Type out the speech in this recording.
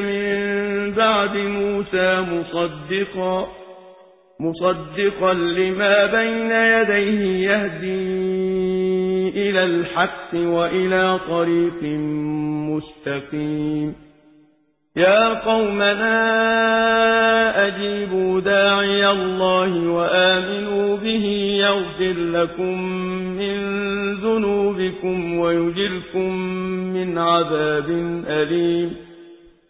من بعد موسى مصدقا مصدقا لما بين يديه يهدي إلى الحق وإلى طريق مستقيم. يا قومنا أجيبوا داعي الله وآمنوا به يغفر لكم من ذنوبكم ويجركم من عذاب أليم.